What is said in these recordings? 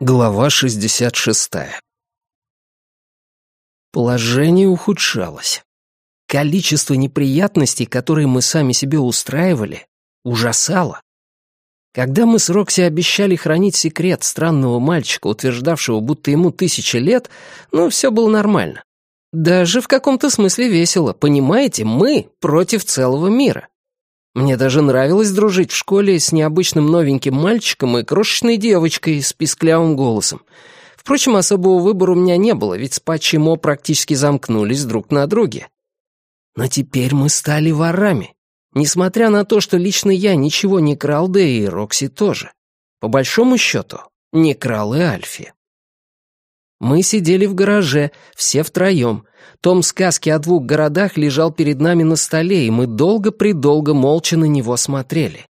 Глава 66. Положение ухудшалось. Количество неприятностей, которые мы сами себе устраивали, ужасало. Когда мы с Рокси обещали хранить секрет странного мальчика, утверждавшего, будто ему тысяча лет, ну, все было нормально. Даже в каком-то смысле весело, понимаете, мы против целого мира. Мне даже нравилось дружить в школе с необычным новеньким мальчиком и крошечной девочкой с писклявым голосом. Впрочем, особого выбора у меня не было, ведь спать Мо практически замкнулись друг на друге. Но теперь мы стали ворами. Несмотря на то, что лично я ничего не крал, да и Рокси тоже. По большому счету, не крал и Альфи. Мы сидели в гараже, все втроем. Том сказки о двух городах лежал перед нами на столе, и мы долго-предолго молча на него смотрели.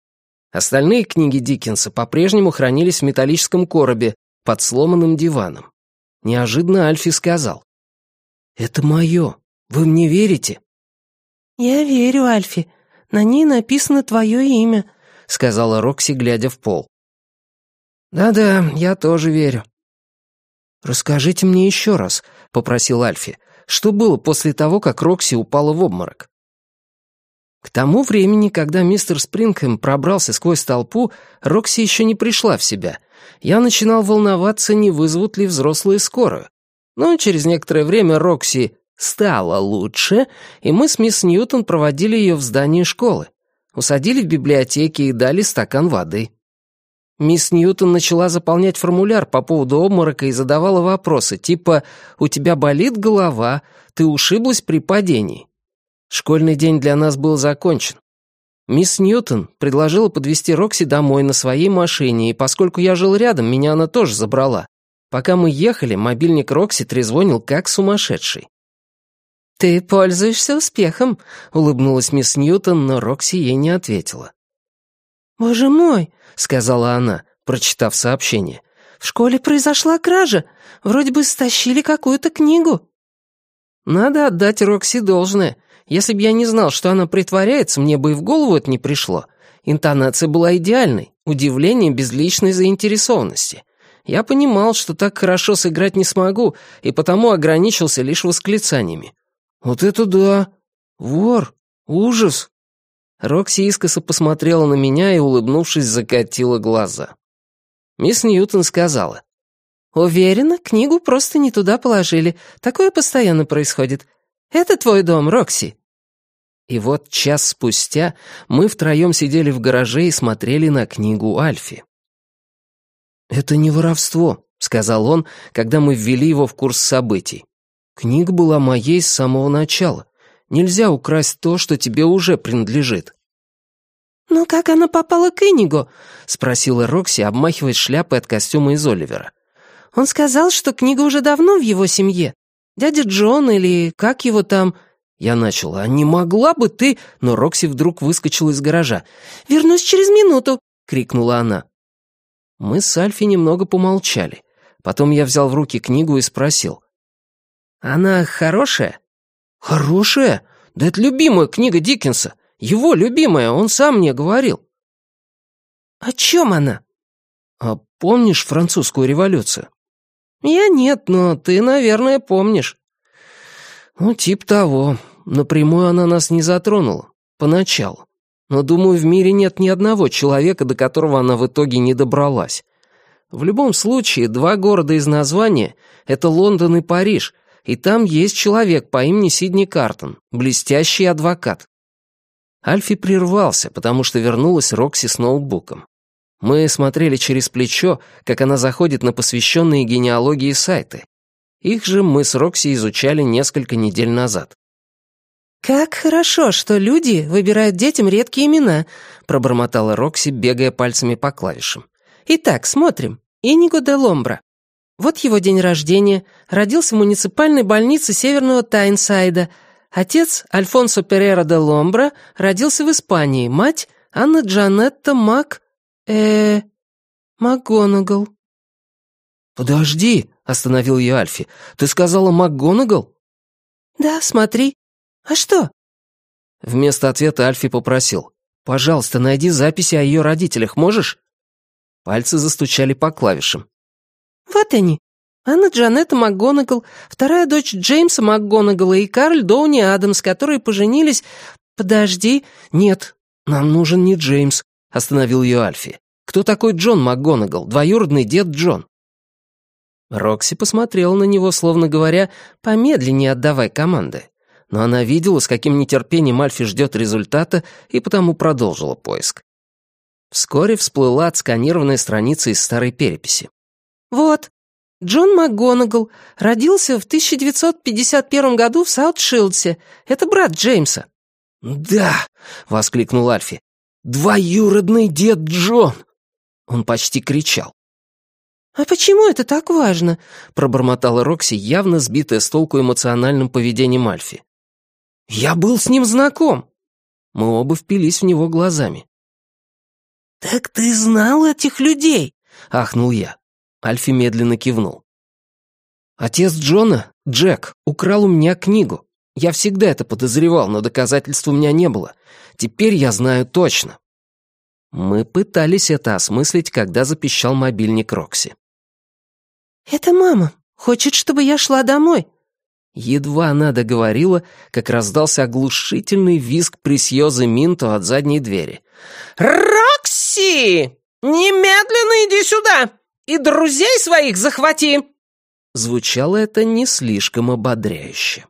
Остальные книги Диккенса по-прежнему хранились в металлическом коробе под сломанным диваном. Неожиданно Альфи сказал. «Это мое. Вы мне верите?» «Я верю, Альфи. На ней написано твое имя», — сказала Рокси, глядя в пол. «Да-да, я тоже верю. «Расскажите мне еще раз», — попросил Альфи, «что было после того, как Рокси упала в обморок?» К тому времени, когда мистер Спрингхэм пробрался сквозь толпу, Рокси еще не пришла в себя. Я начинал волноваться, не вызовут ли взрослые скорую. Но через некоторое время Рокси стала лучше, и мы с мисс Ньютон проводили ее в здание школы. Усадили в библиотеке и дали стакан воды. Мисс Ньютон начала заполнять формуляр по поводу обморока и задавала вопросы, типа «У тебя болит голова? Ты ушиблась при падении?» Школьный день для нас был закончен. Мисс Ньютон предложила подвезти Рокси домой на своей машине, и поскольку я жил рядом, меня она тоже забрала. Пока мы ехали, мобильник Рокси трезвонил как сумасшедший. «Ты пользуешься успехом», — улыбнулась мисс Ньютон, но Рокси ей не ответила. «Боже мой!» — сказала она, прочитав сообщение. «В школе произошла кража. Вроде бы стащили какую-то книгу». Надо отдать Рокси должное. Если бы я не знал, что она притворяется, мне бы и в голову это не пришло. Интонация была идеальной, удивление без личной заинтересованности. Я понимал, что так хорошо сыграть не смогу, и потому ограничился лишь восклицаниями. «Вот это да! Вор! Ужас! Рокси искоса посмотрела на меня и, улыбнувшись, закатила глаза. Мисс Ньютон сказала. «Уверена, книгу просто не туда положили. Такое постоянно происходит. Это твой дом, Рокси». И вот час спустя мы втроем сидели в гараже и смотрели на книгу Альфи. «Это не воровство», — сказал он, когда мы ввели его в курс событий. «Книга была моей с самого начала. Нельзя украсть то, что тебе уже принадлежит». «Ну как она попала к Иниго?» — спросила Рокси, обмахиваясь шляпой от костюма из Оливера. «Он сказал, что книга уже давно в его семье. Дядя Джон или как его там...» Я начала, «А не могла бы ты...» Но Рокси вдруг выскочила из гаража. «Вернусь через минуту!» — крикнула она. Мы с Альфи немного помолчали. Потом я взял в руки книгу и спросил. «Она хорошая?» «Хорошая? Да это любимая книга Диккенса. Его любимая, он сам мне говорил». «О чем она?» «А помнишь французскую революцию?» «Я нет, но ты, наверное, помнишь». «Ну, тип того. Напрямую она нас не затронула. Поначалу. Но, думаю, в мире нет ни одного человека, до которого она в итоге не добралась. В любом случае, два города из названия — это Лондон и Париж, и там есть человек по имени Сидни Картон, блестящий адвокат. Альфи прервался, потому что вернулась Рокси с ноутбуком. Мы смотрели через плечо, как она заходит на посвященные генеалогии сайты. Их же мы с Рокси изучали несколько недель назад. «Как хорошо, что люди выбирают детям редкие имена», пробормотала Рокси, бегая пальцами по клавишам. «Итак, смотрим. Иниго де Ломбра. Вот его день рождения, родился в муниципальной больнице Северного Тайнсайда. Отец, Альфонсо Перера де Ломбра, родился в Испании. Мать, Анна Джанетта Мак... э МакГонагал. «Подожди», — остановил ее Альфи. «Ты сказала МакГонагал?» «Да, смотри. А что?» Вместо ответа Альфи попросил. «Пожалуйста, найди записи о ее родителях, можешь?» Пальцы застучали по клавишам. Вот они. Анна Джанетта МакГонагал, вторая дочь Джеймса МакГонагала и Карль Доуни Адамс, которые поженились... Подожди. Нет, нам нужен не Джеймс, остановил ее Альфи. Кто такой Джон МакГонагал, двоюродный дед Джон? Рокси посмотрела на него, словно говоря, «помедленнее отдавай команды». Но она видела, с каким нетерпением Альфи ждет результата, и потому продолжила поиск. Вскоре всплыла отсканированная страница из старой переписи. «Вот, Джон МакГонагал родился в 1951 году в Саут-Шилдсе. Это брат Джеймса». «Да!» — воскликнул Альфи. «Двоюродный дед Джон!» Он почти кричал. «А почему это так важно?» — пробормотала Рокси, явно сбитая с толку эмоциональным поведением Альфи. «Я был с ним знаком!» Мы оба впились в него глазами. «Так ты знал этих людей?» — ахнул я. Альфи медленно кивнул. «Отец Джона, Джек, украл у меня книгу. Я всегда это подозревал, но доказательств у меня не было. Теперь я знаю точно». Мы пытались это осмыслить, когда запищал мобильник Рокси. «Это мама. Хочет, чтобы я шла домой». Едва она договорила, как раздался оглушительный визг пресьёзы Минто от задней двери. «Рокси! Немедленно иди сюда! И друзей своих захвати!» Звучало это не слишком ободряюще.